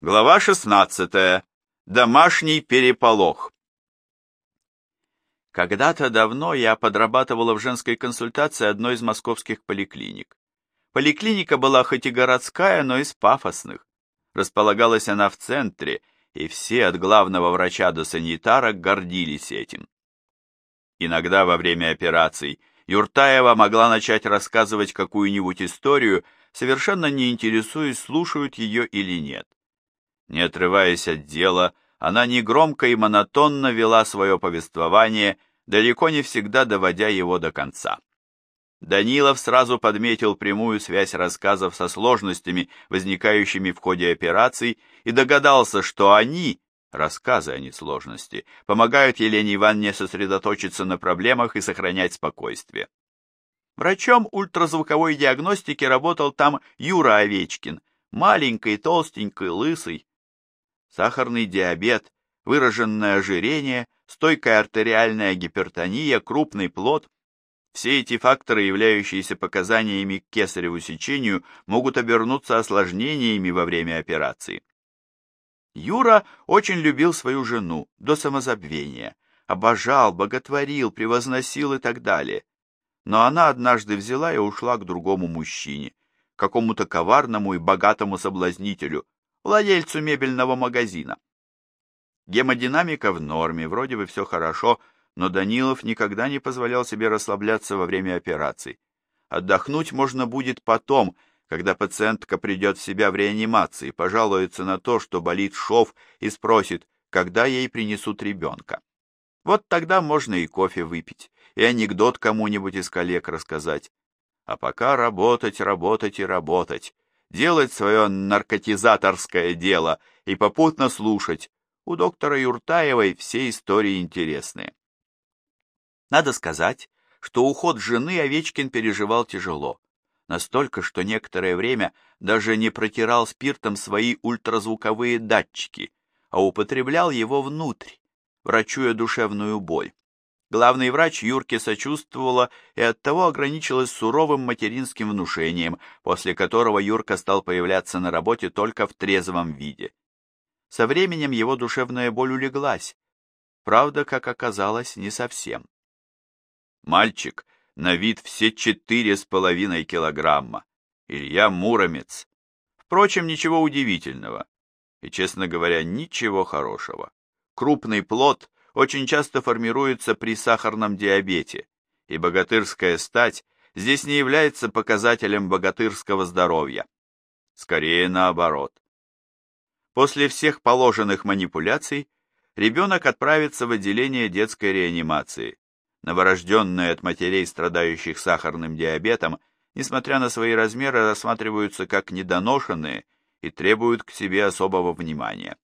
Глава 16. Домашний переполох. Когда-то давно я подрабатывала в женской консультации одной из московских поликлиник. Поликлиника была хоть и городская, но из пафосных. Располагалась она в центре, и все от главного врача до санитарок гордились этим. Иногда во время операций Юртаева могла начать рассказывать какую-нибудь историю, совершенно не интересуясь, слушают ее или нет. Не отрываясь от дела, она негромко и монотонно вела свое повествование, далеко не всегда доводя его до конца. Данилов сразу подметил прямую связь рассказов со сложностями, возникающими в ходе операций, и догадался, что они, рассказы, а не сложности, помогают Елене Ивановне сосредоточиться на проблемах и сохранять спокойствие. Врачом ультразвуковой диагностики работал там Юра Овечкин, маленький, толстенький, лысый, сахарный диабет, выраженное ожирение, стойкая артериальная гипертония, крупный плод – все эти факторы, являющиеся показаниями к кесареву сечению, могут обернуться осложнениями во время операции. Юра очень любил свою жену до самозабвения, обожал, боготворил, превозносил и так далее. Но она однажды взяла и ушла к другому мужчине, какому-то коварному и богатому соблазнителю, владельцу мебельного магазина. Гемодинамика в норме, вроде бы все хорошо, но Данилов никогда не позволял себе расслабляться во время операций. Отдохнуть можно будет потом, когда пациентка придет в себя в реанимации, пожалуется на то, что болит шов, и спросит, когда ей принесут ребенка. Вот тогда можно и кофе выпить, и анекдот кому-нибудь из коллег рассказать. А пока работать, работать и работать делать свое наркотизаторское дело и попутно слушать. У доктора Юртаевой все истории интересные. Надо сказать, что уход жены Овечкин переживал тяжело. Настолько, что некоторое время даже не протирал спиртом свои ультразвуковые датчики, а употреблял его внутрь, врачуя душевную боль. Главный врач Юрке сочувствовала и оттого ограничилась суровым материнским внушением, после которого Юрка стал появляться на работе только в трезвом виде. Со временем его душевная боль улеглась. Правда, как оказалось, не совсем. Мальчик на вид все четыре с половиной килограмма. Илья Муромец. Впрочем, ничего удивительного. И, честно говоря, ничего хорошего. Крупный плод очень часто формируется при сахарном диабете, и богатырская стать здесь не является показателем богатырского здоровья. Скорее наоборот. После всех положенных манипуляций ребенок отправится в отделение детской реанимации. Новорожденные от матерей, страдающих сахарным диабетом, несмотря на свои размеры, рассматриваются как недоношенные и требуют к себе особого внимания.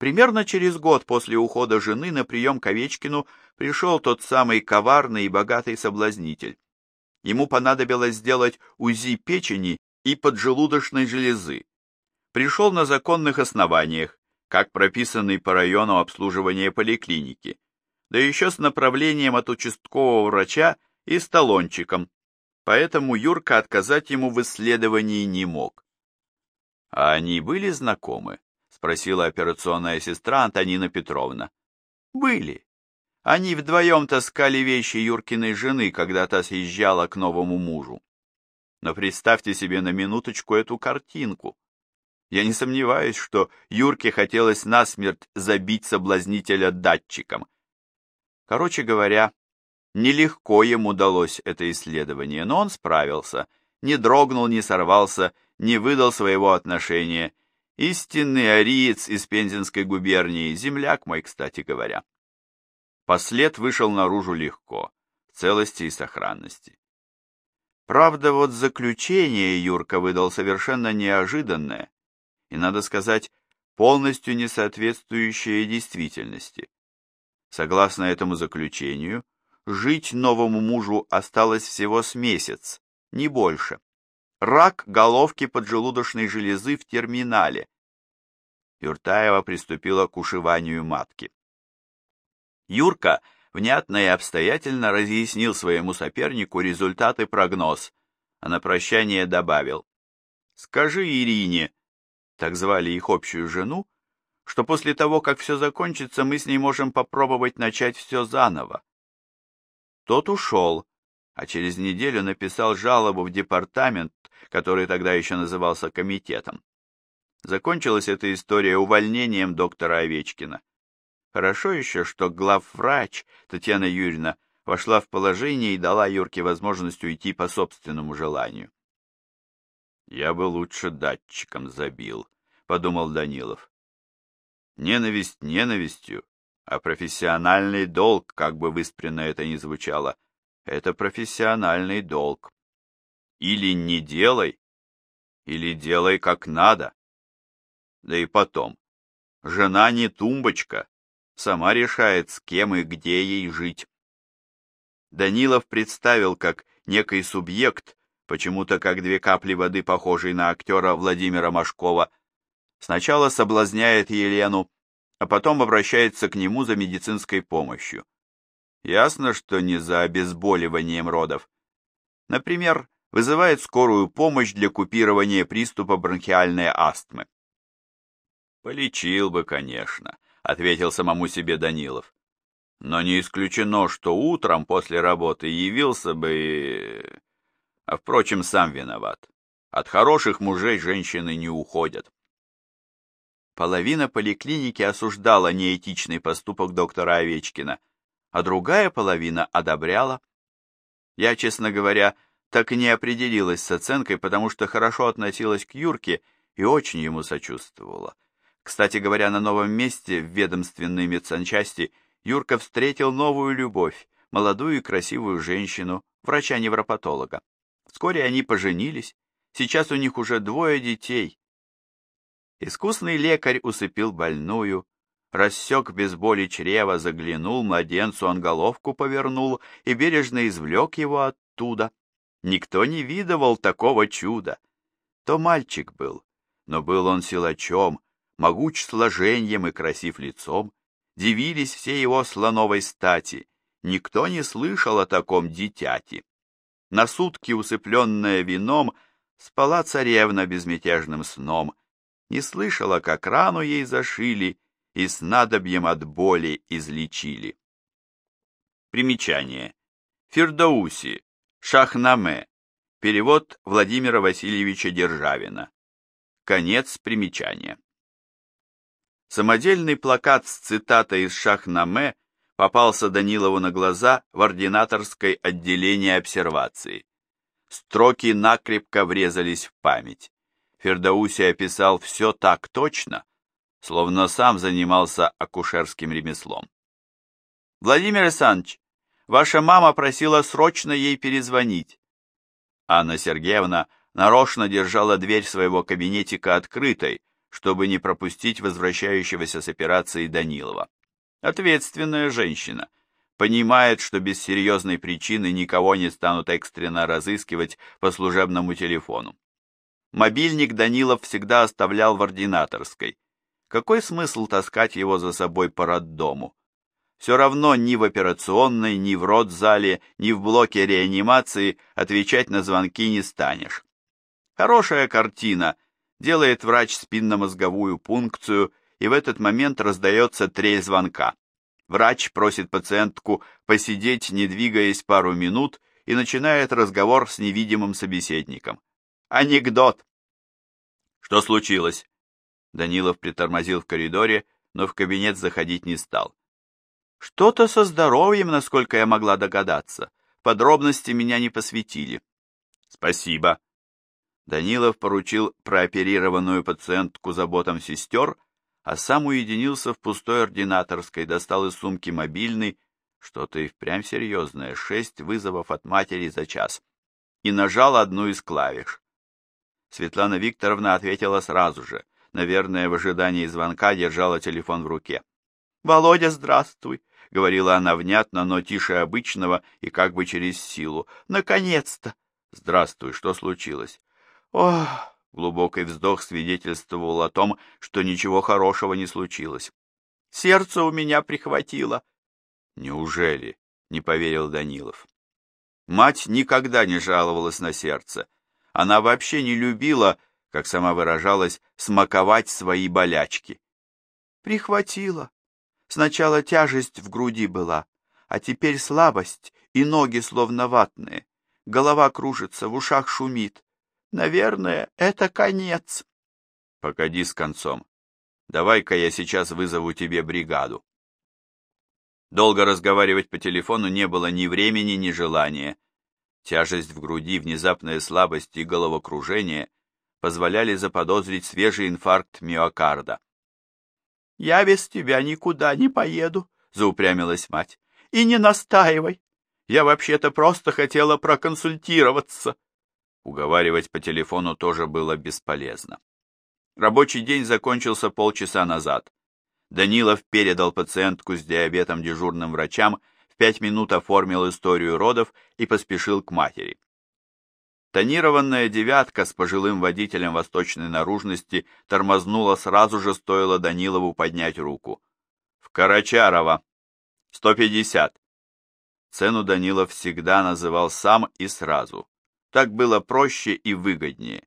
Примерно через год после ухода жены на прием к Овечкину пришел тот самый коварный и богатый соблазнитель. Ему понадобилось сделать УЗИ печени и поджелудочной железы. Пришел на законных основаниях, как прописанный по району обслуживания поликлиники, да еще с направлением от участкового врача и с поэтому Юрка отказать ему в исследовании не мог. А они были знакомы? Спросила операционная сестра Антонина Петровна. Были. Они вдвоем таскали вещи Юркиной жены, когда та съезжала к новому мужу. Но представьте себе на минуточку эту картинку. Я не сомневаюсь, что Юрке хотелось насмерть забить соблазнителя датчиком. Короче говоря, нелегко ему удалось это исследование, но он справился, не дрогнул, не сорвался, не выдал своего отношения Истинный ариец из Пензенской губернии, земляк мой, кстати говоря. Послед вышел наружу легко, в целости и сохранности. Правда, вот заключение Юрка выдал совершенно неожиданное, и, надо сказать, полностью не соответствующее действительности. Согласно этому заключению, жить новому мужу осталось всего с месяц, не больше рак головки поджелудочной железы в терминале. Юртаева приступила к ушиванию матки. Юрка внятно и обстоятельно разъяснил своему сопернику результат и прогноз, а на прощание добавил. «Скажи Ирине, так звали их общую жену, что после того, как все закончится, мы с ней можем попробовать начать все заново. Тот ушел, а через неделю написал жалобу в департамент, который тогда еще назывался комитетом. Закончилась эта история увольнением доктора Овечкина. Хорошо еще, что главврач Татьяна Юрьевна вошла в положение и дала Юрке возможность уйти по собственному желанию. «Я бы лучше датчиком забил», — подумал Данилов. Ненависть ненавистью, а профессиональный долг, как бы выспренно это ни звучало, это профессиональный долг. Или не делай, или делай как надо. Да и потом, жена не тумбочка, сама решает, с кем и где ей жить. Данилов представил, как некий субъект, почему-то как две капли воды, похожий на актера Владимира Машкова, сначала соблазняет Елену, а потом обращается к нему за медицинской помощью. Ясно, что не за обезболиванием родов. Например, вызывает скорую помощь для купирования приступа бронхиальной астмы. «Полечил бы, конечно», — ответил самому себе Данилов. «Но не исключено, что утром после работы явился бы. А, впрочем, сам виноват. От хороших мужей женщины не уходят». Половина поликлиники осуждала неэтичный поступок доктора Овечкина, а другая половина одобряла. Я, честно говоря, так и не определилась с оценкой, потому что хорошо относилась к Юрке и очень ему сочувствовала. Кстати говоря, на новом месте в ведомственной медсанчасти Юрка встретил новую любовь, молодую и красивую женщину, врача-невропатолога. Вскоре они поженились, сейчас у них уже двое детей. Искусный лекарь усыпил больную, рассек без боли чрева, заглянул, младенцу он головку повернул и бережно извлек его оттуда. Никто не видывал такого чуда. То мальчик был, но был он силачом, могуч сложением и красив лицом, дивились все его слоновой стати, никто не слышал о таком дитяти. На сутки усыпленная вином, спала царевна безмятежным сном, не слышала, как рану ей зашили и снадобьем от боли излечили. Примечание. Фирдауси, Шахнаме. Перевод Владимира Васильевича Державина. Конец примечания. Самодельный плакат с цитатой из Шахнаме попался Данилову на глаза в ординаторской отделении обсервации. Строки накрепко врезались в память. Фердауси описал все так точно, словно сам занимался акушерским ремеслом. «Владимир Александрович, ваша мама просила срочно ей перезвонить». Анна Сергеевна нарочно держала дверь своего кабинетика открытой, чтобы не пропустить возвращающегося с операции Данилова. Ответственная женщина. Понимает, что без серьезной причины никого не станут экстренно разыскивать по служебному телефону. Мобильник Данилов всегда оставлял в ординаторской. Какой смысл таскать его за собой по роддому? Все равно ни в операционной, ни в родзале, ни в блоке реанимации отвечать на звонки не станешь. Хорошая картина — делает врач спинномозговую пункцию, и в этот момент раздается трель звонка. Врач просит пациентку посидеть, не двигаясь пару минут, и начинает разговор с невидимым собеседником. Анекдот. Что случилось? Данилов притормозил в коридоре, но в кабинет заходить не стал. Что-то со здоровьем, насколько я могла догадаться. Подробности меня не посвятили. Спасибо. Данилов поручил прооперированную пациентку заботам сестер, а сам уединился в пустой ординаторской, достал из сумки мобильный, что-то и впрямь серьезное, шесть вызовов от матери за час, и нажал одну из клавиш. Светлана Викторовна ответила сразу же, наверное, в ожидании звонка держала телефон в руке. «Володя, здравствуй!» — говорила она внятно, но тише обычного и как бы через силу. «Наконец-то!» «Здравствуй, что случилось?» Ох, глубокий вздох свидетельствовал о том, что ничего хорошего не случилось. Сердце у меня прихватило. Неужели? Не поверил Данилов. Мать никогда не жаловалась на сердце. Она вообще не любила, как сама выражалась, смаковать свои болячки. Прихватила. Сначала тяжесть в груди была, а теперь слабость и ноги словно ватные. Голова кружится, в ушах шумит. Наверное, это конец. Погоди с концом. Давай-ка я сейчас вызову тебе бригаду. Долго разговаривать по телефону не было ни времени, ни желания. Тяжесть в груди, внезапная слабость и головокружение позволяли заподозрить свежий инфаркт миокарда. «Я без тебя никуда не поеду», — заупрямилась мать. «И не настаивай. Я вообще-то просто хотела проконсультироваться». Уговаривать по телефону тоже было бесполезно. Рабочий день закончился полчаса назад. Данилов передал пациентку с диабетом дежурным врачам, в пять минут оформил историю родов и поспешил к матери. Тонированная девятка с пожилым водителем восточной наружности тормознула сразу же, стоило Данилову поднять руку. «В Карачарова! Сто пятьдесят!» Цену Данилов всегда называл сам и сразу. Так было проще и выгоднее.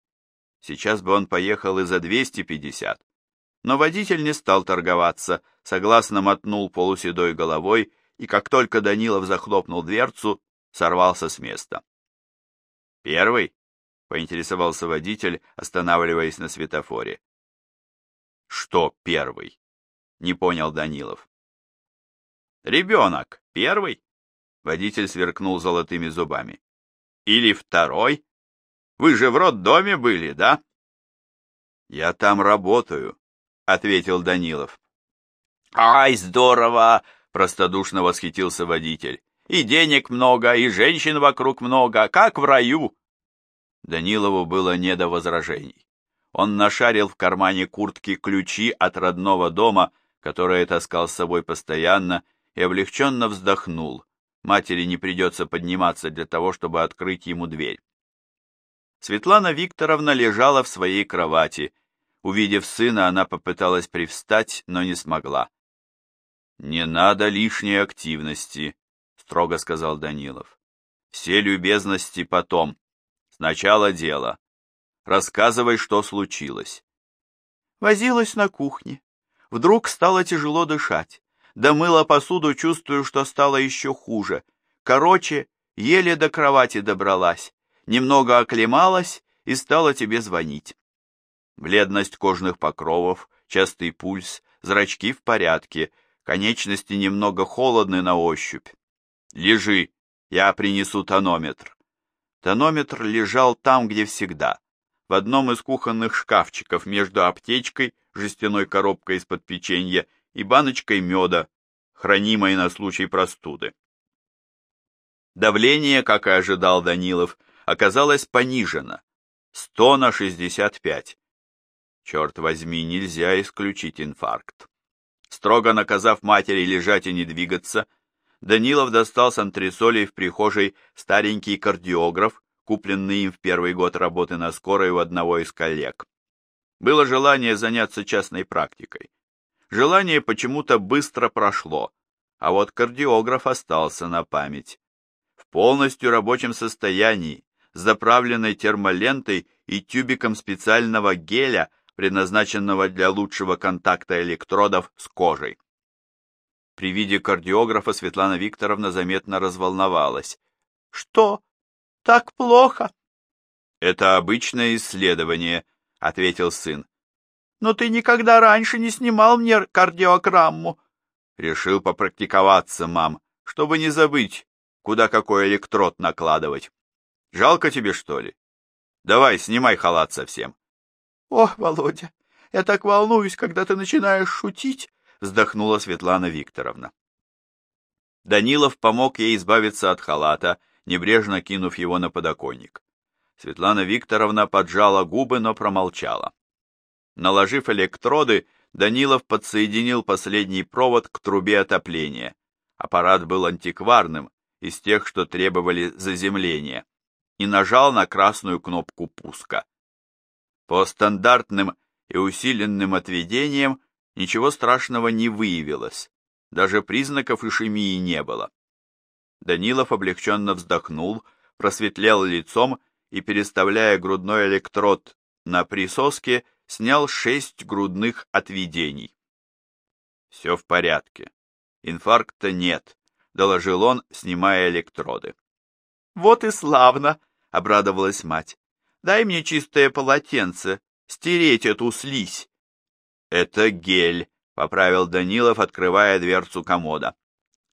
Сейчас бы он поехал и за двести пятьдесят. Но водитель не стал торговаться, согласно мотнул полуседой головой, и как только Данилов захлопнул дверцу, сорвался с места. «Первый?» — поинтересовался водитель, останавливаясь на светофоре. «Что первый?» — не понял Данилов. «Ребенок первый?» — водитель сверкнул золотыми зубами. «Или второй? Вы же в роддоме были, да?» «Я там работаю», — ответил Данилов. «Ай, здорово!» — простодушно восхитился водитель. И денег много, и женщин вокруг много, как в раю. Данилову было не до возражений. Он нашарил в кармане куртки ключи от родного дома, которые таскал с собой постоянно, и облегченно вздохнул. Матери не придется подниматься для того, чтобы открыть ему дверь. Светлана Викторовна лежала в своей кровати. Увидев сына, она попыталась привстать, но не смогла. «Не надо лишней активности», строго сказал Данилов. Все любезности потом. Сначала дело. Рассказывай, что случилось. Возилась на кухне. Вдруг стало тяжело дышать. Домыла посуду, чувствую, что стало еще хуже. Короче, еле до кровати добралась. Немного оклемалась и стала тебе звонить. Бледность кожных покровов, частый пульс, зрачки в порядке, конечности немного холодны на ощупь. «Лежи, я принесу тонометр». Тонометр лежал там, где всегда, в одном из кухонных шкафчиков между аптечкой, жестяной коробкой из-под печенья и баночкой меда, хранимой на случай простуды. Давление, как и ожидал Данилов, оказалось понижено. 100 на 65. Черт возьми, нельзя исключить инфаркт. Строго наказав матери лежать и не двигаться, Данилов достал с антресолей в прихожей старенький кардиограф, купленный им в первый год работы на скорой у одного из коллег. Было желание заняться частной практикой. Желание почему-то быстро прошло, а вот кардиограф остался на память. В полностью рабочем состоянии, с заправленной термолентой и тюбиком специального геля, предназначенного для лучшего контакта электродов с кожей. При виде кардиографа Светлана Викторовна заметно разволновалась. «Что? Так плохо?» «Это обычное исследование», — ответил сын. «Но ты никогда раньше не снимал мне кардиограмму». «Решил попрактиковаться, мам, чтобы не забыть, куда какой электрод накладывать. Жалко тебе, что ли? Давай, снимай халат совсем». «Ох, Володя, я так волнуюсь, когда ты начинаешь шутить», вздохнула Светлана Викторовна. Данилов помог ей избавиться от халата, небрежно кинув его на подоконник. Светлана Викторовна поджала губы, но промолчала. Наложив электроды, Данилов подсоединил последний провод к трубе отопления. Аппарат был антикварным, из тех, что требовали заземления, и нажал на красную кнопку пуска. По стандартным и усиленным отведениям Ничего страшного не выявилось, даже признаков ишемии не было. Данилов облегченно вздохнул, просветлел лицом и, переставляя грудной электрод на присоске снял шесть грудных отведений. «Все в порядке. Инфаркта нет», — доложил он, снимая электроды. «Вот и славно!» — обрадовалась мать. «Дай мне чистое полотенце, стереть эту слизь». «Это гель», — поправил Данилов, открывая дверцу комода.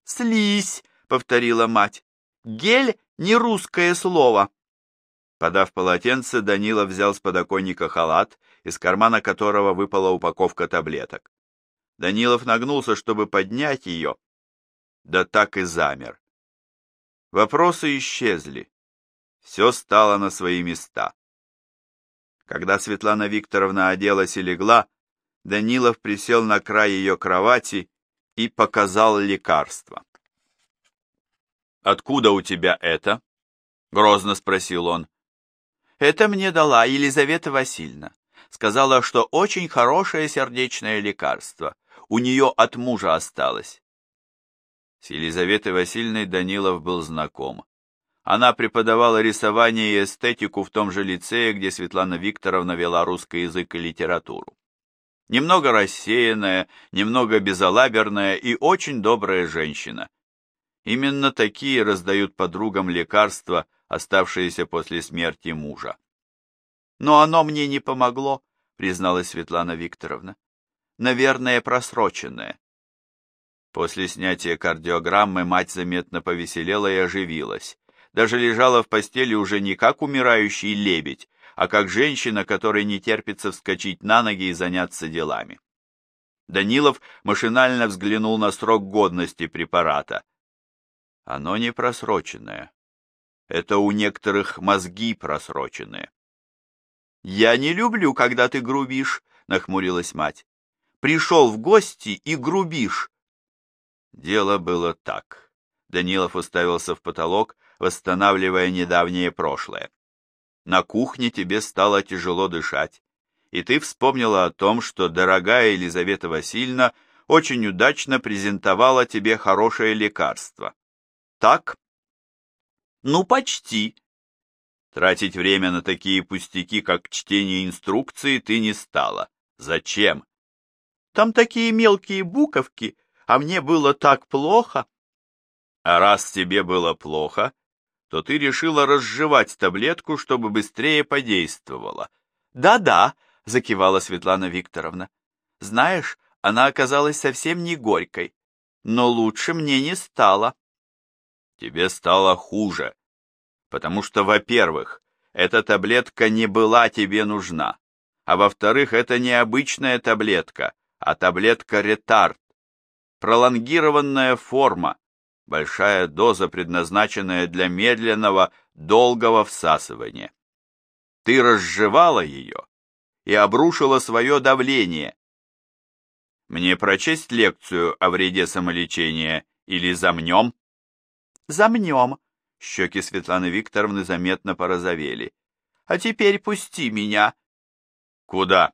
«Слизь», — повторила мать. «Гель — не русское слово». Подав полотенце, Данилов взял с подоконника халат, из кармана которого выпала упаковка таблеток. Данилов нагнулся, чтобы поднять ее, да так и замер. Вопросы исчезли. Все стало на свои места. Когда Светлана Викторовна оделась и легла, Данилов присел на край ее кровати и показал лекарство. «Откуда у тебя это?» — грозно спросил он. «Это мне дала Елизавета Васильевна. Сказала, что очень хорошее сердечное лекарство. У нее от мужа осталось». С Елизаветой Васильевной Данилов был знаком. Она преподавала рисование и эстетику в том же лицее, где Светлана Викторовна вела русский язык и литературу. Немного рассеянная, немного безалаберная и очень добрая женщина. Именно такие раздают подругам лекарства, оставшиеся после смерти мужа. «Но оно мне не помогло», — призналась Светлана Викторовна. «Наверное, просроченное». После снятия кардиограммы мать заметно повеселела и оживилась. Даже лежала в постели уже не как умирающий лебедь, а как женщина, которой не терпится вскочить на ноги и заняться делами. Данилов машинально взглянул на срок годности препарата. Оно не просроченное. Это у некоторых мозги просроченные. «Я не люблю, когда ты грубишь», — нахмурилась мать. «Пришел в гости и грубишь». Дело было так. Данилов уставился в потолок, восстанавливая недавнее прошлое. На кухне тебе стало тяжело дышать, и ты вспомнила о том, что дорогая Елизавета Васильевна очень удачно презентовала тебе хорошее лекарство. Так? Ну, почти. Тратить время на такие пустяки, как чтение инструкции, ты не стала. Зачем? Там такие мелкие буковки, а мне было так плохо. А раз тебе было плохо, то ты решила разжевать таблетку, чтобы быстрее подействовала. Да-да, закивала Светлана Викторовна. Знаешь, она оказалась совсем не горькой, но лучше мне не стало. Тебе стало хуже, потому что, во-первых, эта таблетка не была тебе нужна, а во-вторых, это не обычная таблетка, а таблетка ретард, пролонгированная форма, большая доза, предназначенная для медленного, долгого всасывания. Ты разжевала ее и обрушила свое давление. Мне прочесть лекцию о вреде самолечения или замнем? Замнем. Щеки Светланы Викторовны заметно порозовели. А теперь пусти меня. Куда?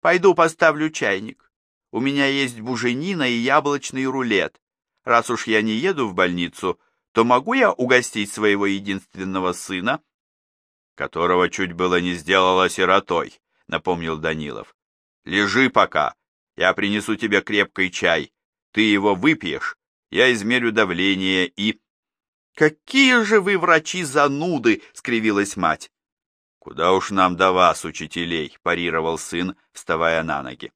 Пойду поставлю чайник. У меня есть буженина и яблочный рулет. Раз уж я не еду в больницу, то могу я угостить своего единственного сына, которого чуть было не сделала сиротой, напомнил Данилов. Лежи пока, я принесу тебе крепкий чай. Ты его выпьешь, я измерю давление и... Какие же вы врачи зануды, скривилась мать. Куда уж нам до вас, учителей, парировал сын, вставая на ноги.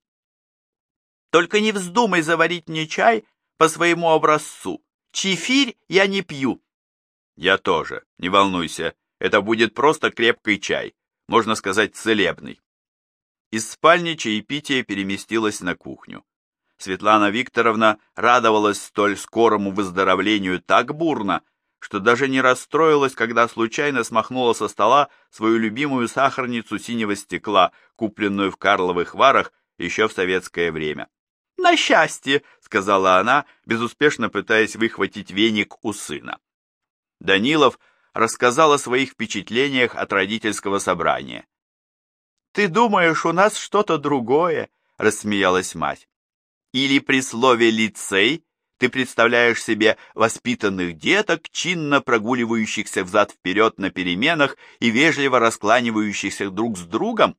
Только не вздумай заварить мне чай по своему образцу. Чефирь я не пью. Я тоже, не волнуйся, это будет просто крепкий чай, можно сказать, целебный. Из спальни чаепитие переместилось на кухню. Светлана Викторовна радовалась столь скорому выздоровлению так бурно, что даже не расстроилась, когда случайно смахнула со стола свою любимую сахарницу синего стекла, купленную в Карловых Варах еще в советское время. «На счастье!» — сказала она, безуспешно пытаясь выхватить веник у сына. Данилов рассказал о своих впечатлениях от родительского собрания. «Ты думаешь, у нас что-то другое?» — рассмеялась мать. «Или при слове «лицей» Ты представляешь себе воспитанных деток, чинно прогуливающихся взад-вперед на переменах и вежливо раскланивающихся друг с другом?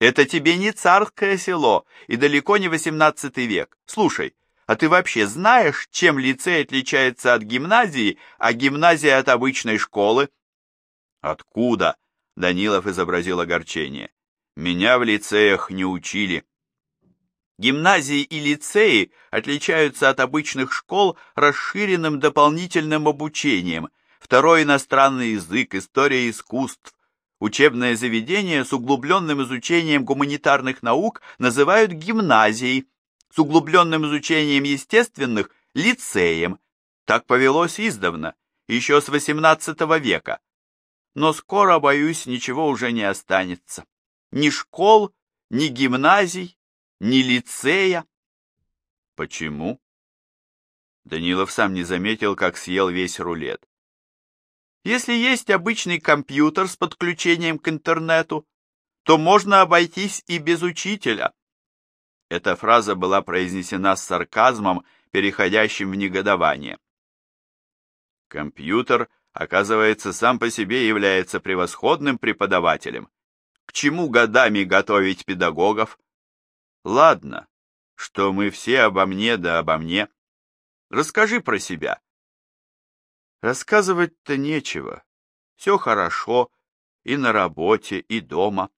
Это тебе не царское село и далеко не XVIII век. Слушай, а ты вообще знаешь, чем лицей отличается от гимназии, а гимназия от обычной школы? Откуда? Данилов изобразил огорчение. Меня в лицеях не учили. Гимназии и лицеи отличаются от обычных школ расширенным дополнительным обучением, второй иностранный язык, история искусств. Учебное заведение с углубленным изучением гуманитарных наук называют гимназией, с углубленным изучением естественных – лицеем. Так повелось издавна, еще с XVIII века. Но скоро, боюсь, ничего уже не останется. Ни школ, ни гимназий, ни лицея. Почему? Данилов сам не заметил, как съел весь рулет. Если есть обычный компьютер с подключением к интернету, то можно обойтись и без учителя. Эта фраза была произнесена с сарказмом, переходящим в негодование. Компьютер, оказывается, сам по себе является превосходным преподавателем. К чему годами готовить педагогов? Ладно, что мы все обо мне да обо мне. Расскажи про себя. Рассказывать-то нечего. Все хорошо и на работе, и дома.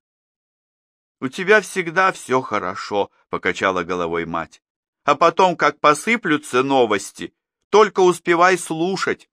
У тебя всегда все хорошо, покачала головой мать. А потом, как посыплются новости, только успевай слушать.